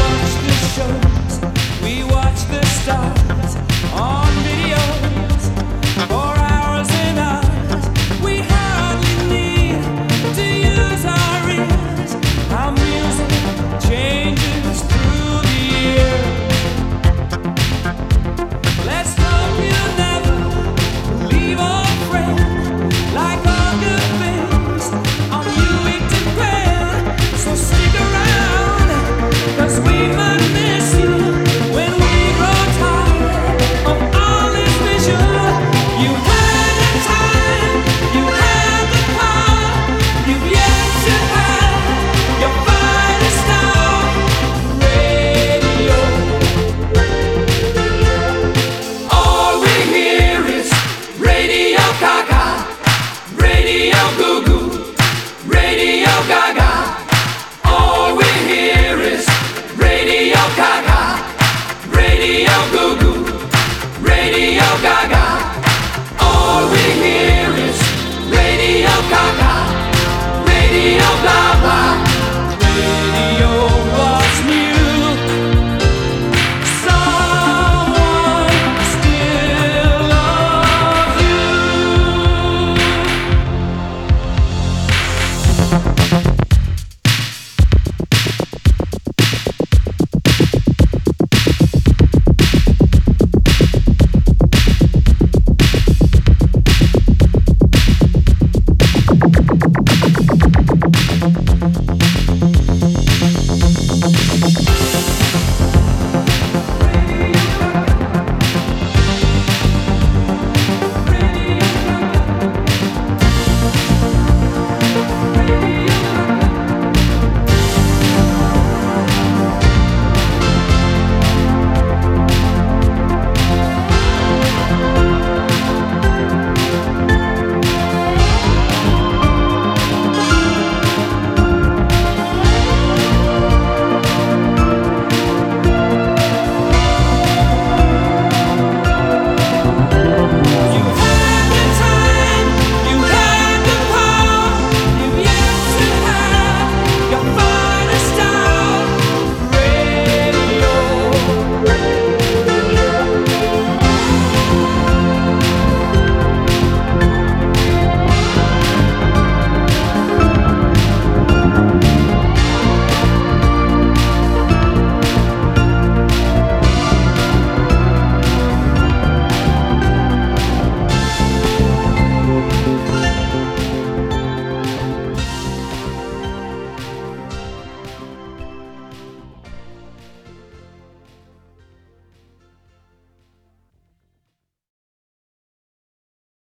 watch the shows, we watch the stars.